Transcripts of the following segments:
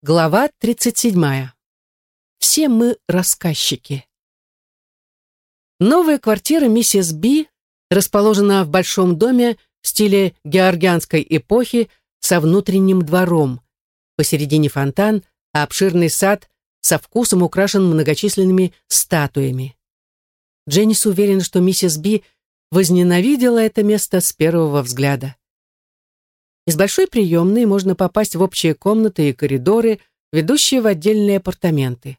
Глава 37. Все мы рассказчики. Новая квартира миссис Би расположена в большом доме в стиле георгианской эпохи со внутренним двором. Посередине фонтан, а обширный сад со вкусом украшен многочисленными статуями. Дженнис уверена, что миссис Би возненавидела это место с первого взгляда. Из большой приемной можно попасть в общие комнаты и коридоры, ведущие в отдельные апартаменты.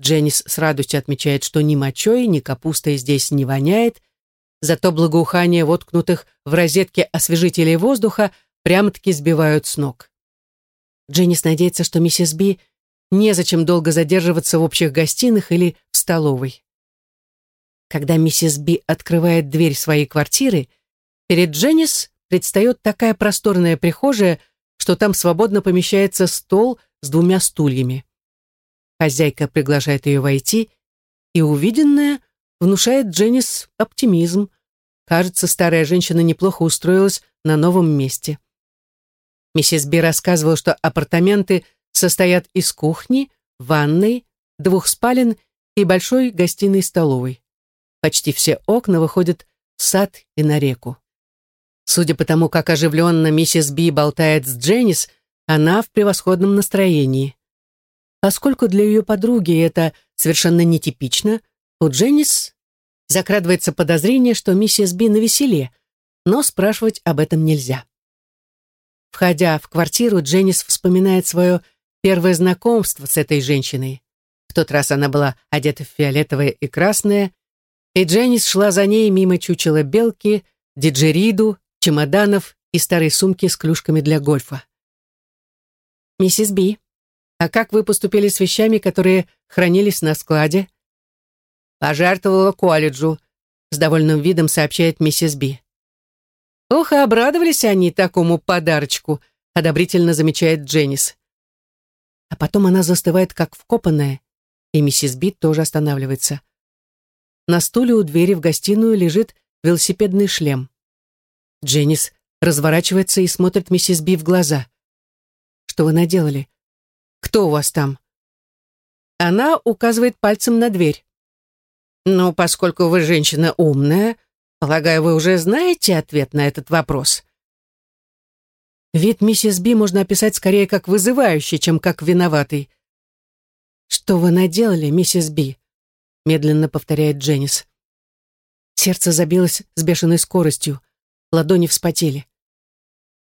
Дженнис с радостью отмечает, что ни мочой, ни капустой здесь не воняет, зато благоухание воткнутых в розетке освежителей воздуха прямо-таки сбивают с ног. Дженнис надеется, что миссис Би незачем долго задерживаться в общих гостиных или в столовой. Когда миссис Би открывает дверь своей квартиры, перед Дженнис предстает такая просторная прихожая, что там свободно помещается стол с двумя стульями. Хозяйка приглашает ее войти, и увиденное внушает Дженнис оптимизм. Кажется, старая женщина неплохо устроилась на новом месте. Миссис Би рассказывала, что апартаменты состоят из кухни, ванной, двух спален и большой гостиной-столовой. Почти все окна выходят в сад и на реку. Судя по тому, как оживленно миссис Би болтает с Дженнис, она в превосходном настроении. Поскольку для ее подруги это совершенно нетипично, у Дженнис закрадывается подозрение, что миссис Би навеселе, но спрашивать об этом нельзя. Входя в квартиру, Дженнис вспоминает свое первое знакомство с этой женщиной. В тот раз она была одета в фиолетовое и красное, и Дженнис шла за ней мимо чучела белки, диджериду чемоданов и старой сумки с клюшками для гольфа. «Миссис Би, а как вы поступили с вещами, которые хранились на складе?» «Пожертвовала колледжу», — с довольным видом сообщает миссис Би. «Ох, и обрадовались они такому подарочку», — одобрительно замечает Дженнис. А потом она застывает, как вкопанная, и миссис Би тоже останавливается. На стуле у двери в гостиную лежит велосипедный шлем. Дженнис разворачивается и смотрит миссис Би в глаза. «Что вы наделали? Кто у вас там?» Она указывает пальцем на дверь. «Ну, поскольку вы женщина умная, полагаю, вы уже знаете ответ на этот вопрос». Вид миссис Би можно описать скорее как вызывающий, чем как виноватый. «Что вы наделали, миссис Би?» медленно повторяет Дженнис. Сердце забилось с бешеной скоростью ладони вспотели.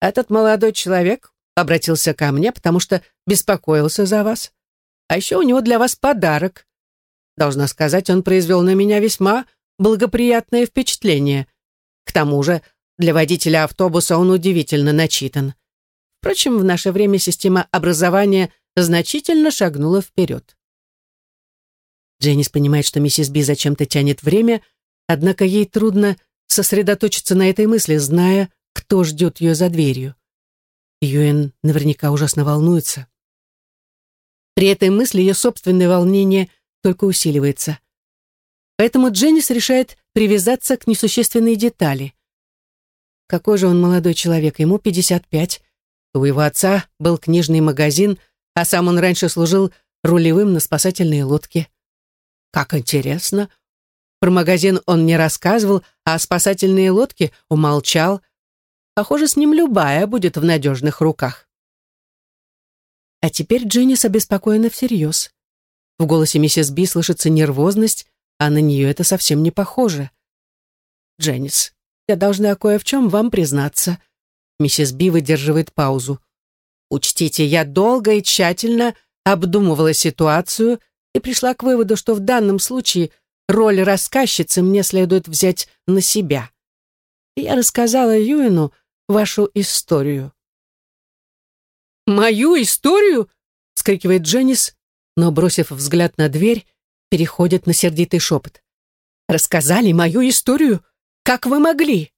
«Этот молодой человек обратился ко мне, потому что беспокоился за вас. А еще у него для вас подарок. Должна сказать, он произвел на меня весьма благоприятное впечатление. К тому же, для водителя автобуса он удивительно начитан. Впрочем, в наше время система образования значительно шагнула вперед. Дженнис понимает, что миссис Би зачем-то тянет время, однако ей трудно сосредоточиться на этой мысли, зная, кто ждет ее за дверью. Юэн наверняка ужасно волнуется. При этой мысли ее собственное волнение только усиливается. Поэтому Дженнис решает привязаться к несущественной детали. Какой же он молодой человек, ему 55. У его отца был книжный магазин, а сам он раньше служил рулевым на спасательной лодке. Как интересно, про магазин он не рассказывал, а спасательные лодки умолчал. Похоже, с ним любая будет в надежных руках. А теперь Дженнис обеспокоена всерьез. В голосе миссис Би слышится нервозность, а на нее это совсем не похоже. «Дженнис, я должна кое в чем вам признаться». Миссис Би выдерживает паузу. «Учтите, я долго и тщательно обдумывала ситуацию и пришла к выводу, что в данном случае роль рассказчицы мне следует взять на себя. я рассказала Юину вашу историю. «Мою историю?» — вскрикивает Дженнис, но, бросив взгляд на дверь, переходит на сердитый шепот. «Рассказали мою историю? Как вы могли?»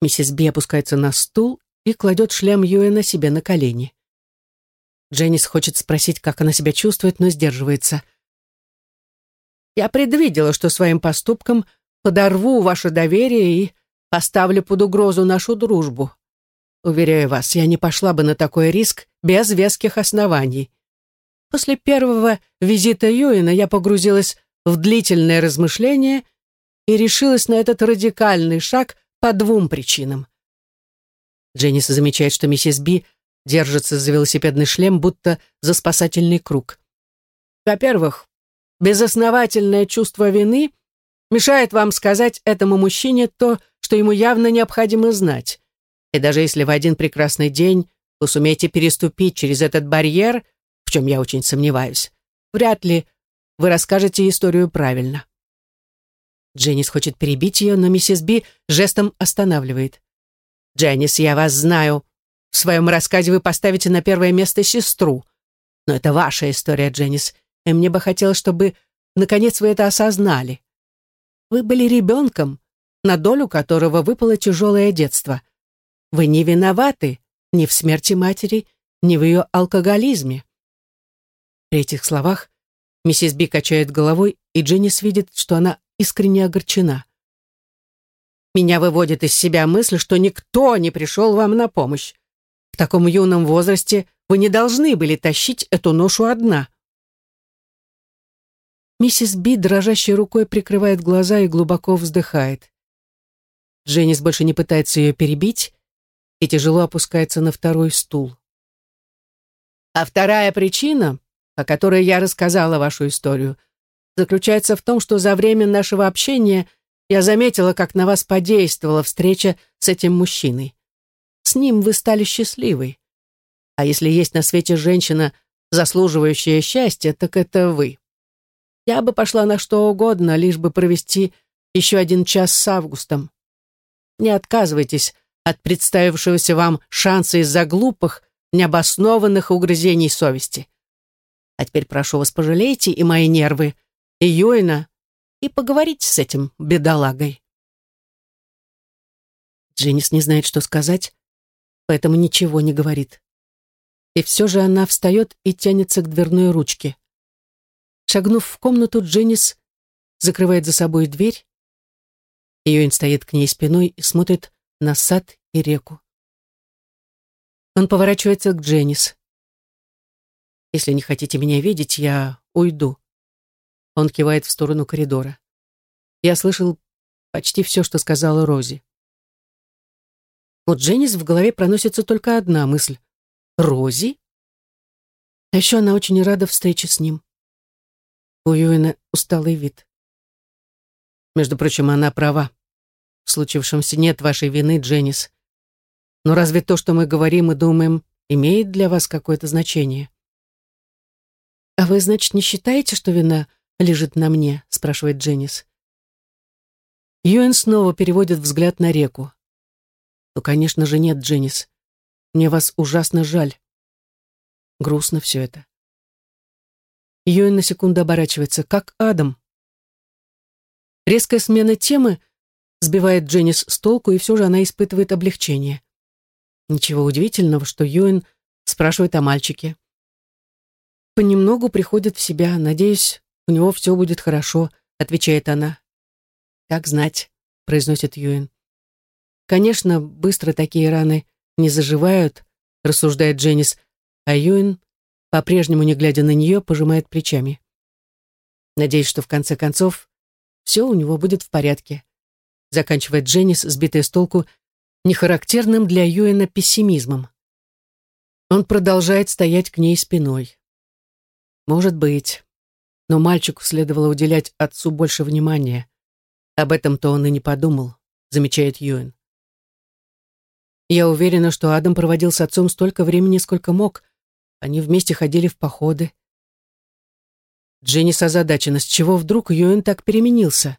Миссис Би опускается на стул и кладет шлем Юэна себе на колени. Дженнис хочет спросить, как она себя чувствует, но сдерживается — я предвидела, что своим поступком подорву ваше доверие и поставлю под угрозу нашу дружбу. Уверяю вас, я не пошла бы на такой риск без веских оснований. После первого визита Юина я погрузилась в длительное размышление и решилась на этот радикальный шаг по двум причинам. Дженнис замечает, что миссис Би держится за велосипедный шлем, будто за спасательный круг. Во-первых, безосновательное чувство вины мешает вам сказать этому мужчине то, что ему явно необходимо знать. И даже если в один прекрасный день вы сумеете переступить через этот барьер, в чем я очень сомневаюсь, вряд ли вы расскажете историю правильно. Дженнис хочет перебить ее, но миссис Би жестом останавливает. «Дженнис, я вас знаю. В своем рассказе вы поставите на первое место сестру. Но это ваша история, Дженнис, и мне бы хотелось, чтобы, наконец, вы это осознали. Вы были ребенком, на долю которого выпало тяжелое детство. Вы не виноваты ни в смерти матери, ни в ее алкоголизме». При этих словах миссис Би качает головой, и Дженнис видит, что она искренне огорчена. Меня выводит из себя мысль, что никто не пришел вам на помощь. В таком юном возрасте вы не должны были тащить эту ношу одна. Миссис Би дрожащей рукой прикрывает глаза и глубоко вздыхает. Дженнис больше не пытается ее перебить и тяжело опускается на второй стул. А вторая причина, по которой я рассказала вашу историю, заключается в том, что за время нашего общения я заметила, как на вас подействовала встреча с этим мужчиной. С ним вы стали счастливой. А если есть на свете женщина, заслуживающая счастья, так это вы. Я бы пошла на что угодно, лишь бы провести еще один час с Августом. Не отказывайтесь от представившегося вам шанса из-за глупых, необоснованных угрызений совести. А теперь прошу вас, пожалейте и мои нервы, и Юэна, и поговорите с этим бедолагой. Дженнис не знает, что сказать, поэтому ничего не говорит. И все же она встает и тянется к дверной ручке. Шагнув в комнату, Дженнис закрывает за собой дверь. Юин стоит к ней спиной и смотрит на сад и реку. Он поворачивается к Дженнис. «Если не хотите меня видеть, я уйду». Он кивает в сторону коридора. Я слышал почти все, что сказала Рози. У Дженнис в голове проносится только одна мысль. Рози? А еще она очень рада встрече с ним. У Юэна усталый вид. Между прочим, она права. В случившемся нет вашей вины, Дженнис. Но разве то, что мы говорим и думаем, имеет для вас какое-то значение? А вы, значит, не считаете, что вина лежит на мне?» — спрашивает Дженнис. Юэн снова переводит взгляд на реку. «Ну, конечно же, нет, Дженнис. Мне вас ужасно жаль. Грустно все это». Юэн на секунду оборачивается, как Адам. Резкая смена темы сбивает Дженнис с толку, и все же она испытывает облегчение. Ничего удивительного, что Юэн спрашивает о мальчике. Понемногу приходит в себя, надеюсь, у него все будет хорошо», — отвечает она. «Как знать», — произносит Юэн. «Конечно, быстро такие раны не заживают», — рассуждает Дженнис, а Юэн, по-прежнему не глядя на нее, пожимает плечами. «Надеюсь, что в конце концов все у него будет в порядке», — заканчивает Дженнис, сбитая с толку, нехарактерным для Юэна пессимизмом. Он продолжает стоять к ней спиной. «Может быть но мальчику следовало уделять отцу больше внимания. Об этом-то он и не подумал, замечает Юэн. Я уверена, что Адам проводил с отцом столько времени, сколько мог. Они вместе ходили в походы. Дженнис озадачена, с чего вдруг Юэн так переменился.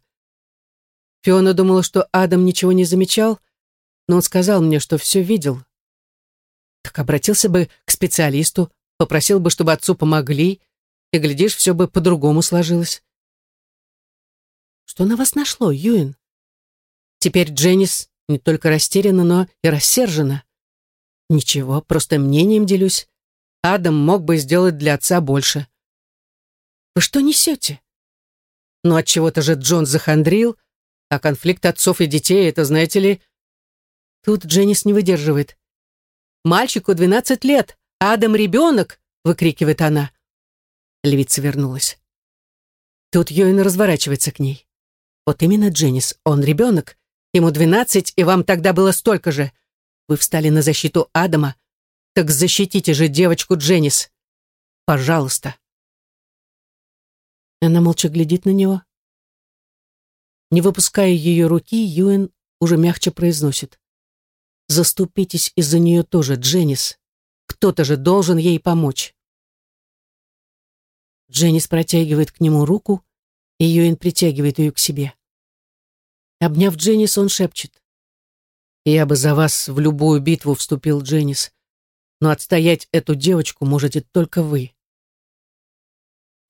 Фиона думала, что Адам ничего не замечал, но он сказал мне, что все видел. Так обратился бы к специалисту, попросил бы, чтобы отцу помогли, и, глядишь, все бы по-другому сложилось. Что на вас нашло, Юин? Теперь Дженнис не только растеряна, но и рассержена. Ничего, просто мнением делюсь. Адам мог бы сделать для отца больше. Вы что несете? Ну, от чего то же Джон захандрил, а конфликт отцов и детей, это, знаете ли... Тут Дженнис не выдерживает. Мальчику двенадцать лет, Адам ребенок!» — выкрикивает она. Львица вернулась. Тут Йоин разворачивается к ней. «Вот именно, Дженнис, он ребенок. Ему двенадцать, и вам тогда было столько же. Вы встали на защиту Адама. Так защитите же девочку Дженнис. Пожалуйста». Она молча глядит на него. Не выпуская ее руки, Юэн уже мягче произносит. «Заступитесь из-за нее тоже, Дженнис. Кто-то же должен ей помочь». Дженнис протягивает к нему руку, и Юэн притягивает ее к себе. Обняв Дженнис, он шепчет. «Я бы за вас в любую битву вступил, Дженнис, но отстоять эту девочку можете только вы».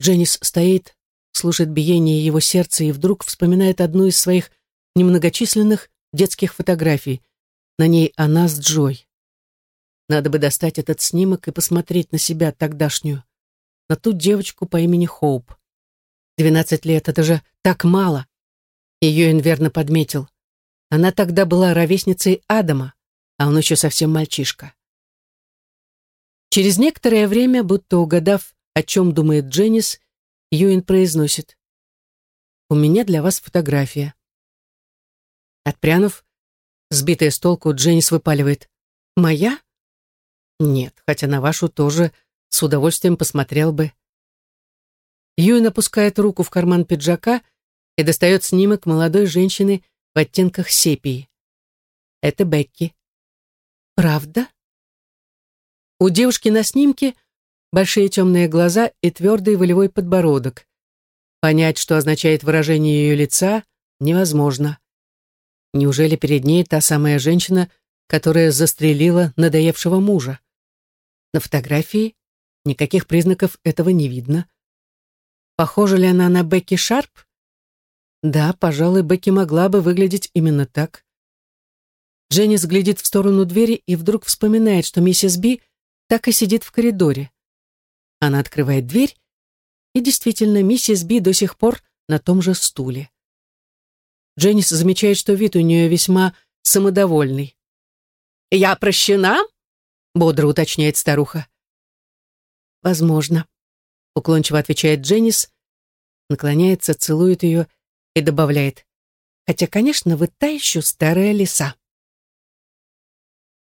Дженнис стоит, слушает биение его сердца и вдруг вспоминает одну из своих немногочисленных детских фотографий. На ней она с Джой. Надо бы достать этот снимок и посмотреть на себя тогдашнюю, на ту девочку по имени Хоуп. Двенадцать лет — это же так мало. Ее верно подметил. Она тогда была ровесницей Адама, а он еще совсем мальчишка. Через некоторое время, будто угадав, о чем думает Дженнис, Юин произносит. «У меня для вас фотография». Отпрянув, сбитая с толку, Дженнис выпаливает. «Моя?» «Нет, хотя на вашу тоже с удовольствием посмотрел бы». Юин опускает руку в карман пиджака и достает снимок молодой женщины в оттенках сепии. Это Бекки. «Правда?» У девушки на снимке большие темные глаза и твердый волевой подбородок. Понять, что означает выражение ее лица, невозможно. Неужели перед ней та самая женщина, которая застрелила надоевшего мужа? На фотографии никаких признаков этого не видно. Похожа ли она на Бекки Шарп? Да, пожалуй, Бекки могла бы выглядеть именно так. Дженнис глядит в сторону двери и вдруг вспоминает, что миссис Би так и сидит в коридоре. Она открывает дверь, и действительно, миссис Би до сих пор на том же стуле. Дженнис замечает, что вид у нее весьма самодовольный. «Я прощена?» — бодро уточняет старуха. «Возможно», — уклончиво отвечает Дженнис, наклоняется, целует ее и добавляет. «Хотя, конечно, вы та еще старая лиса».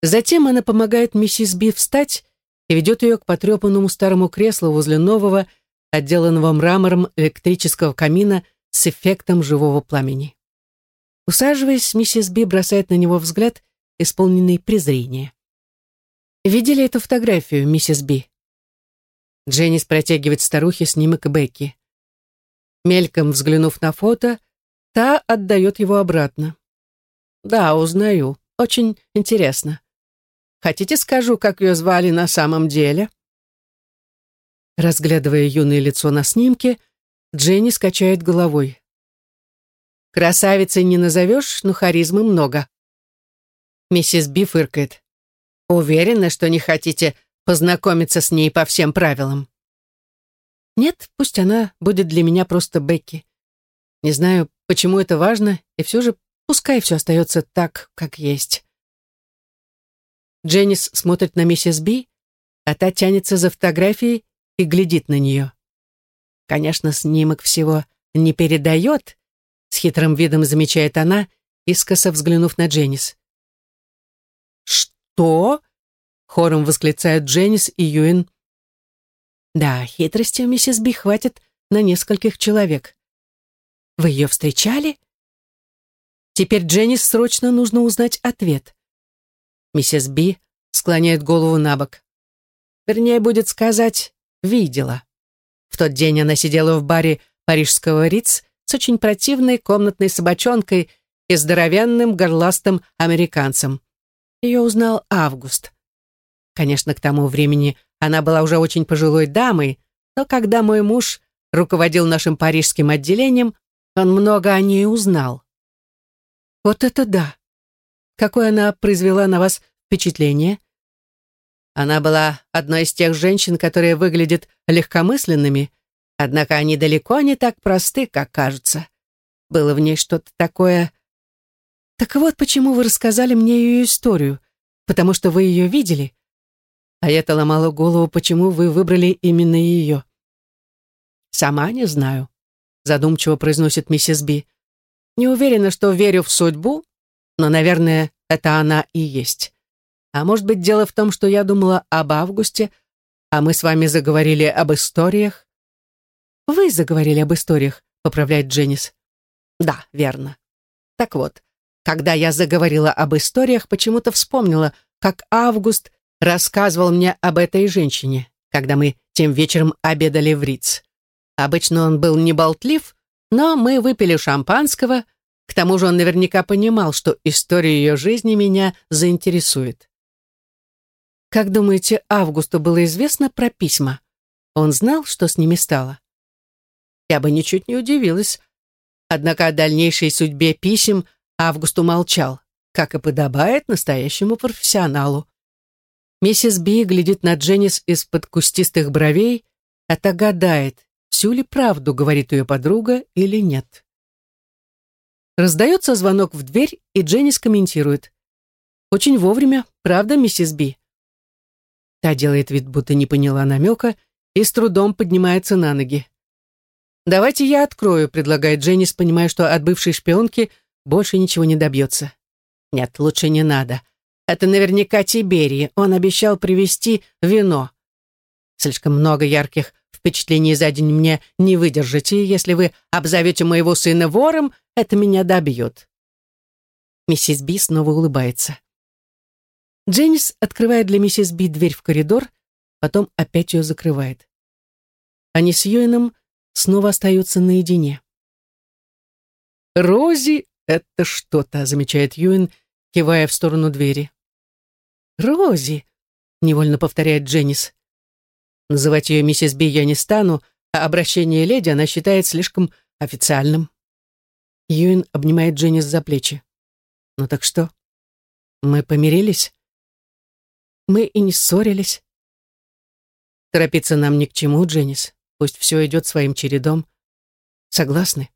Затем она помогает миссис Би встать и ведет ее к потрепанному старому креслу возле нового, отделанного мрамором электрического камина с эффектом живого пламени. Усаживаясь, миссис Би бросает на него взгляд, исполненный презрения. «Видели эту фотографию, миссис Би?» Дженнис протягивает старухе снимок Бекки. Мельком взглянув на фото, та отдает его обратно. «Да, узнаю. Очень интересно. Хотите, скажу, как ее звали на самом деле?» Разглядывая юное лицо на снимке, Дженни скачает головой. «Красавицей не назовешь, но харизмы много». Миссис Би фыркает. «Уверена, что не хотите познакомиться с ней по всем правилам?» «Нет, пусть она будет для меня просто Бекки. Не знаю, почему это важно, и все же пускай все остается так, как есть». Дженнис смотрит на миссис Би, а та тянется за фотографией и глядит на нее. Конечно, снимок всего не передает, с хитрым видом замечает она, искоса взглянув на Дженнис. «Что?» — хором восклицают Дженнис и Юин. «Да, хитрости у миссис Би хватит на нескольких человек. Вы ее встречали?» Теперь Дженнис срочно нужно узнать ответ. Миссис Би склоняет голову на бок. Вернее, будет сказать, видела. В тот день она сидела в баре парижского Риц с очень противной комнатной собачонкой и здоровенным горластым американцем. Ее узнал Август. Конечно, к тому времени она была уже очень пожилой дамой, но когда мой муж руководил нашим парижским отделением, он много о ней узнал. Вот это да! Какое она произвела на вас впечатление? Она была одной из тех женщин, которые выглядят легкомысленными, однако они далеко не так просты, как кажутся. Было в ней что-то такое... Так вот, почему вы рассказали мне ее историю. потому что вы ее видели. А я-то ломала голову, почему вы выбрали именно ее. «Сама не знаю», — задумчиво произносит миссис Би. «Не уверена, что верю в судьбу, но, наверное, это она и есть. А может быть, дело в том, что я думала об Августе, а мы с вами заговорили об историях?» «Вы заговорили об историях», — поправляет Дженнис. «Да, верно. Так вот, когда я заговорила об историях, почему-то вспомнила, как Август рассказывал мне об этой женщине, когда мы тем вечером обедали в Риц. Обычно он был не болтлив, но мы выпили шампанского, к тому же он наверняка понимал, что история ее жизни меня заинтересует. Как думаете, Августу было известно про письма? Он знал, что с ними стало? Я бы ничуть не удивилась. Однако о дальнейшей судьбе писем Август умолчал, как и подобает настоящему профессионалу. Миссис Би глядит на Дженнис из-под кустистых бровей, а та гадает, всю ли правду говорит ее подруга или нет. Раздается звонок в дверь, и Дженнис комментирует. «Очень вовремя, правда, миссис Би?» Та делает вид, будто не поняла намека, и с трудом поднимается на ноги. «Давайте я открою», — предлагает Дженнис, понимая, что от бывшей шпионки больше ничего не добьется. Нет, лучше не надо. Это наверняка Тиберий. Он обещал привезти вино. Слишком много ярких впечатлений за день мне не выдержите. Если вы обзовете моего сына вором, это меня добьет. Миссис Би снова улыбается. Дженнис открывает для миссис Би дверь в коридор, потом опять ее закрывает. Они с Юином снова остаются наедине. Рози «Это что-то», — замечает Юин, кивая в сторону двери. «Рози», — невольно повторяет Дженнис. Называть ее миссис Би я не стану, а обращение леди она считает слишком официальным. Юин обнимает Дженнис за плечи. «Ну так что? Мы помирились?» «Мы и не ссорились». «Торопиться нам ни к чему, Дженнис. Пусть все идет своим чередом. Согласны?»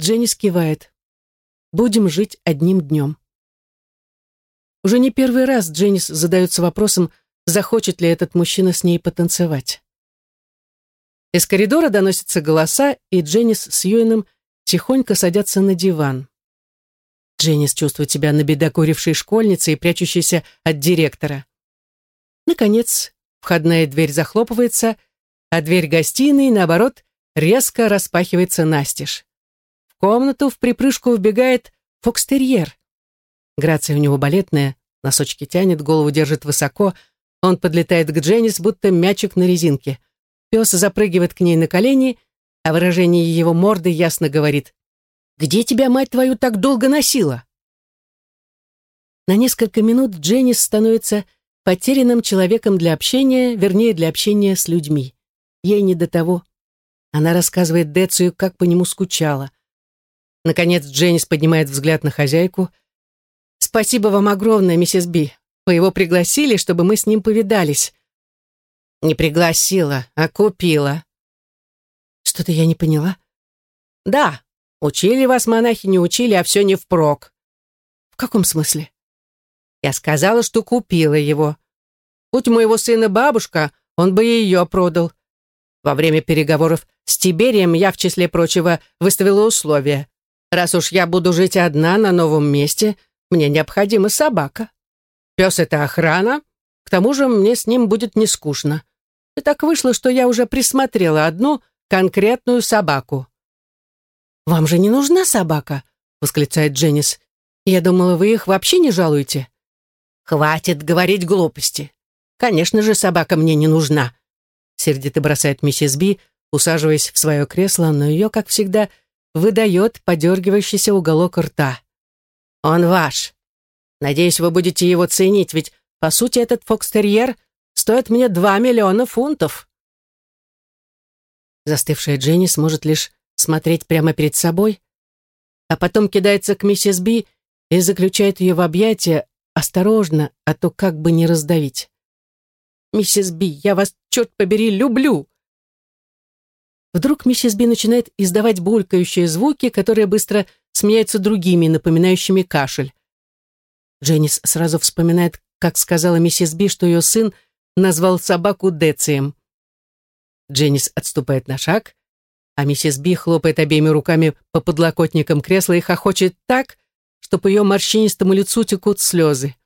Дженнис кивает. Будем жить одним днем. Уже не первый раз Дженнис задается вопросом, захочет ли этот мужчина с ней потанцевать. Из коридора доносятся голоса, и Дженнис с Юином тихонько садятся на диван. Дженнис чувствует себя набедокурившей школьницей и прячущейся от директора. Наконец, входная дверь захлопывается, а дверь гостиной, наоборот, резко распахивается настежь комнату в припрыжку вбегает фокстерьер. Грация у него балетная, носочки тянет, голову держит высоко. Он подлетает к Дженнис, будто мячик на резинке. Пес запрыгивает к ней на колени, а выражение его морды ясно говорит «Где тебя, мать твою, так долго носила?» На несколько минут Дженнис становится потерянным человеком для общения, вернее, для общения с людьми. Ей не до того. Она рассказывает Децию, как по нему скучала. Наконец Дженнис поднимает взгляд на хозяйку. «Спасибо вам огромное, миссис Би. Вы его пригласили, чтобы мы с ним повидались». «Не пригласила, а купила». «Что-то я не поняла». «Да, учили вас монахи, не учили, а все не впрок». «В каком смысле?» «Я сказала, что купила его. Будь моего сына бабушка, он бы ее продал. Во время переговоров с Тиберием я, в числе прочего, выставила условия. Раз уж я буду жить одна на новом месте, мне необходима собака. Пес — это охрана, к тому же мне с ним будет не скучно. И так вышло, что я уже присмотрела одну конкретную собаку. «Вам же не нужна собака?» — восклицает Дженнис. «Я думала, вы их вообще не жалуете». «Хватит говорить глупости. Конечно же, собака мне не нужна», — сердито бросает миссис Би, усаживаясь в свое кресло, но ее, как всегда, — выдает подергивающийся уголок рта. «Он ваш. Надеюсь, вы будете его ценить, ведь, по сути, этот фокстерьер стоит мне два миллиона фунтов». Застывшая Дженни сможет лишь смотреть прямо перед собой, а потом кидается к миссис Би и заключает ее в объятия осторожно, а то как бы не раздавить. «Миссис Би, я вас, черт побери, люблю!» Вдруг миссис Би начинает издавать булькающие звуки, которые быстро сменяются другими, напоминающими кашель. Дженнис сразу вспоминает, как сказала миссис Би, что ее сын назвал собаку Децием. Дженнис отступает на шаг, а миссис Би хлопает обеими руками по подлокотникам кресла и хохочет так, что по ее морщинистому лицу текут слезы.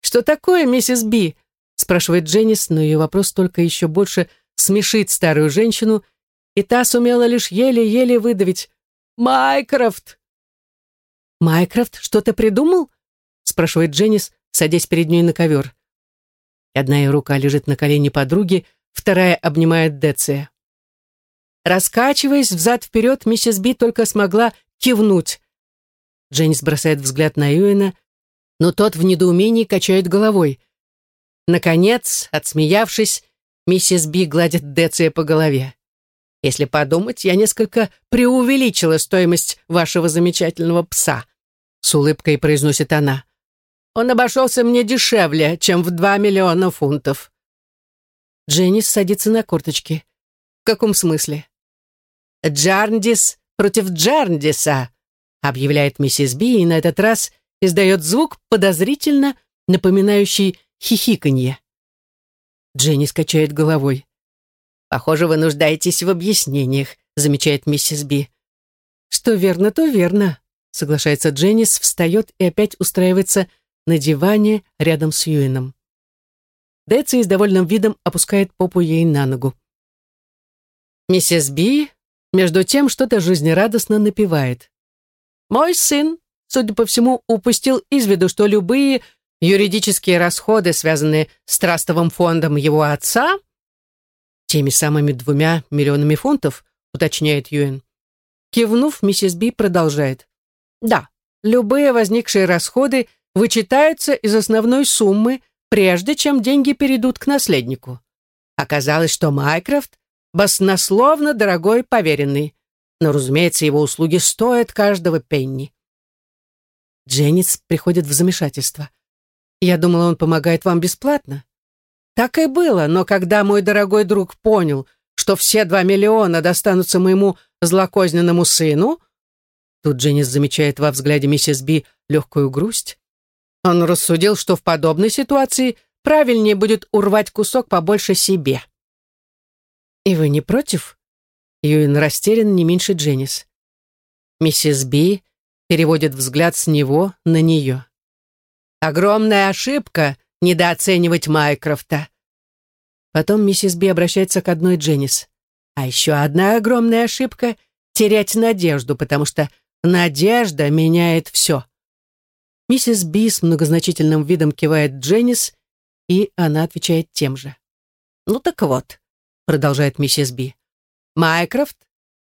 «Что такое, миссис Би?» спрашивает Дженнис, но ее вопрос только еще больше смешит старую женщину, и та сумела лишь еле-еле выдавить «Майкрофт!» «Майкрофт что-то придумал?» Спрашивает Дженнис, садясь перед ней на ковер. Одна ее рука лежит на колене подруги, вторая обнимает Деция. Раскачиваясь взад-вперед, миссис Би только смогла кивнуть. Дженнис бросает взгляд на Юэна, но тот в недоумении качает головой. Наконец, отсмеявшись, миссис Би гладит Деция по голове. «Если подумать, я несколько преувеличила стоимость вашего замечательного пса», с улыбкой произносит она. «Он обошелся мне дешевле, чем в два миллиона фунтов». Дженнис садится на корточки. «В каком смысле?» «Джарндис против Джарндиса», объявляет миссис Би, и на этот раз издает звук, подозрительно напоминающий хихиканье. Дженни скачает головой. «Похоже, вы нуждаетесь в объяснениях», замечает миссис Би. «Что верно, то верно», соглашается Дженнис, встает и опять устраивается на диване рядом с Юином. Деци с довольным видом опускает попу ей на ногу. Миссис Би, между тем, что-то жизнерадостно напевает. «Мой сын, судя по всему, упустил из виду, что любые юридические расходы, связанные с трастовым фондом его отца, теми самыми двумя миллионами фунтов, уточняет Юэн. Кивнув, миссис Би продолжает. Да, любые возникшие расходы вычитаются из основной суммы, прежде чем деньги перейдут к наследнику. Оказалось, что Майкрофт баснословно дорогой поверенный, но, разумеется, его услуги стоят каждого пенни. Дженнис приходит в замешательство. Я думала, он помогает вам бесплатно. Так и было, но когда мой дорогой друг понял, что все два миллиона достанутся моему злокозненному сыну, тут Дженнис замечает во взгляде миссис Би легкую грусть, он рассудил, что в подобной ситуации правильнее будет урвать кусок побольше себе. «И вы не против?» Юин растерян не меньше Дженнис. Миссис Би переводит взгляд с него на нее. Огромная ошибка недооценивать Майкрофта. Потом миссис Би обращается к одной Дженнис. А еще одна огромная ошибка — терять надежду, потому что надежда меняет все. Миссис Би с многозначительным видом кивает Дженнис, и она отвечает тем же. «Ну так вот», — продолжает миссис Би, «Майкрофт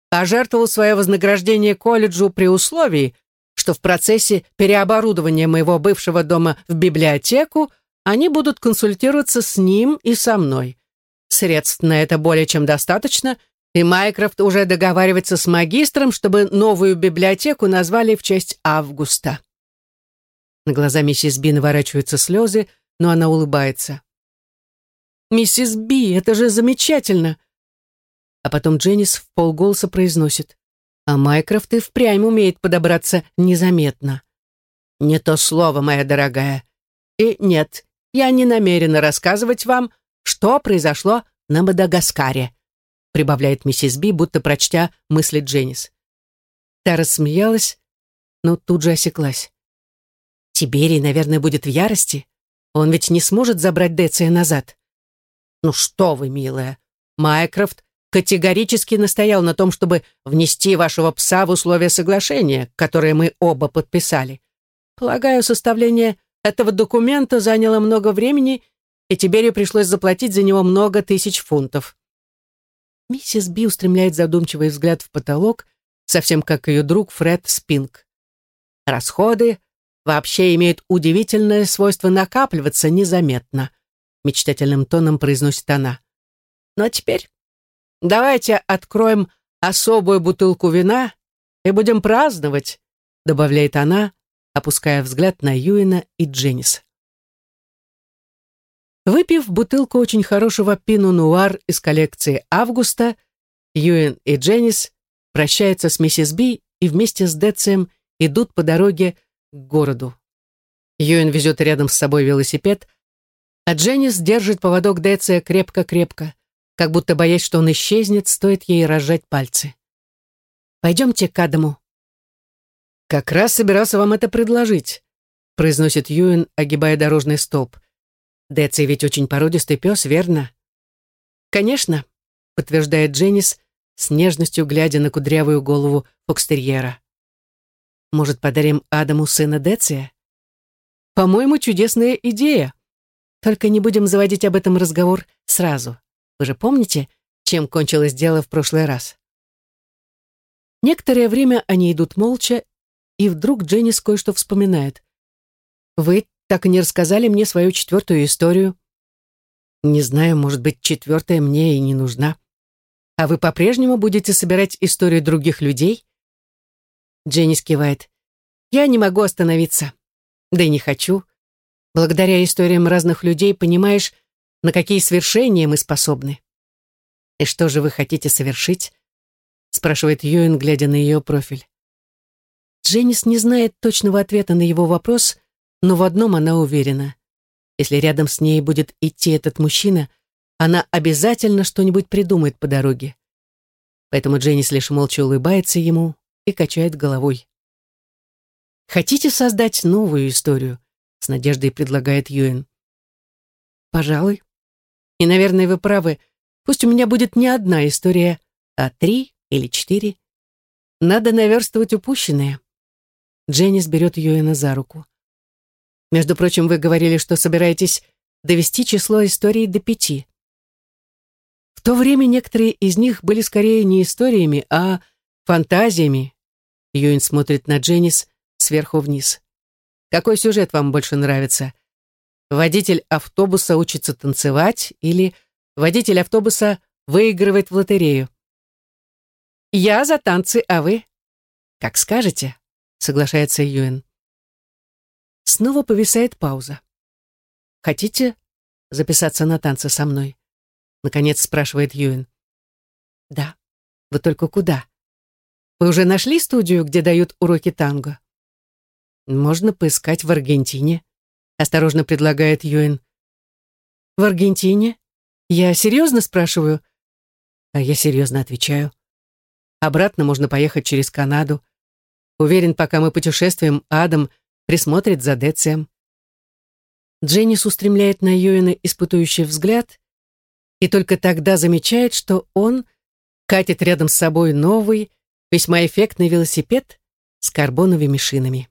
пожертвовал свое вознаграждение колледжу при условии, что в процессе переоборудования моего бывшего дома в библиотеку они будут консультироваться с ним и со мной. Средств на это более чем достаточно, и Майкрофт уже договаривается с магистром, чтобы новую библиотеку назвали в честь Августа. На глаза миссис Би наворачиваются слезы, но она улыбается. «Миссис Би, это же замечательно!» А потом Дженнис в полголоса произносит. А Майкрофт и впрямь умеет подобраться незаметно. Не то слово, моя дорогая. И нет, я не намерена рассказывать вам, что произошло на Мадагаскаре, прибавляет миссис Би, будто прочтя мысли Дженнис. Та рассмеялась, но тут же осеклась. Тиберий, наверное, будет в ярости. Он ведь не сможет забрать Деция назад. Ну что вы, милая. Майкрофт категорически настоял на том, чтобы внести вашего пса в условия соглашения, которые мы оба подписали. Полагаю, составление этого документа заняло много времени, и Тиберию пришлось заплатить за него много тысяч фунтов. Миссис Би устремляет задумчивый взгляд в потолок, совсем как ее друг Фред Спинг. Расходы вообще имеют удивительное свойство накапливаться незаметно, мечтательным тоном произносит она. Ну а теперь Давайте откроем особую бутылку вина и будем праздновать», добавляет она, опуская взгляд на Юина и Дженнис. Выпив бутылку очень хорошего пино-нуар из коллекции Августа, Юин и Дженнис прощаются с миссис Би и вместе с Децием идут по дороге к городу. Юэн везет рядом с собой велосипед, а Дженнис держит поводок Деция крепко-крепко, как будто боясь, что он исчезнет, стоит ей разжать пальцы. «Пойдемте к Адаму». «Как раз собирался вам это предложить», произносит Юэн, огибая дорожный столб. «Деци ведь очень породистый пес, верно?» «Конечно», подтверждает Дженнис, с нежностью глядя на кудрявую голову фокстерьера. «Может, подарим Адаму сына Деция?» «По-моему, чудесная идея. Только не будем заводить об этом разговор сразу. Вы же помните, чем кончилось дело в прошлый раз?» Некоторое время они идут молча, и вдруг Дженнис кое-что вспоминает. «Вы так и не рассказали мне свою четвертую историю». «Не знаю, может быть, четвертая мне и не нужна». А вы по-прежнему будете собирать истории других людей? Дженни кивает. Я не могу остановиться. Да и не хочу. Благодаря историям разных людей понимаешь, на какие свершения мы способны. И что же вы хотите совершить? Спрашивает Юэн, глядя на ее профиль. Дженнис не знает точного ответа на его вопрос, но в одном она уверена. Если рядом с ней будет идти этот мужчина — она обязательно что-нибудь придумает по дороге. Поэтому Дженнис лишь молча улыбается ему и качает головой. «Хотите создать новую историю?» — с надеждой предлагает Юэн. «Пожалуй. И, наверное, вы правы. Пусть у меня будет не одна история, а три или четыре. Надо наверстывать упущенное». Дженнис берет Юэна за руку. «Между прочим, вы говорили, что собираетесь довести число историй до пяти. В то время некоторые из них были скорее не историями, а фантазиями. Юин смотрит на Дженнис сверху вниз. Какой сюжет вам больше нравится? Водитель автобуса учится танцевать или водитель автобуса выигрывает в лотерею? Я за танцы, а вы? Как скажете, соглашается Юэн. Снова повисает пауза. Хотите записаться на танцы со мной? Наконец спрашивает Юэн. Да. Вы только куда? Вы уже нашли студию, где дают уроки танго? Можно поискать в Аргентине, осторожно предлагает Юэн. В Аргентине? Я серьезно спрашиваю? А я серьезно отвечаю. Обратно можно поехать через Канаду. Уверен, пока мы путешествуем, Адам присмотрит за Децием. Дженнис устремляет на Юэна испытующий взгляд, и только тогда замечает, что он катит рядом с собой новый, весьма эффектный велосипед с карбоновыми шинами.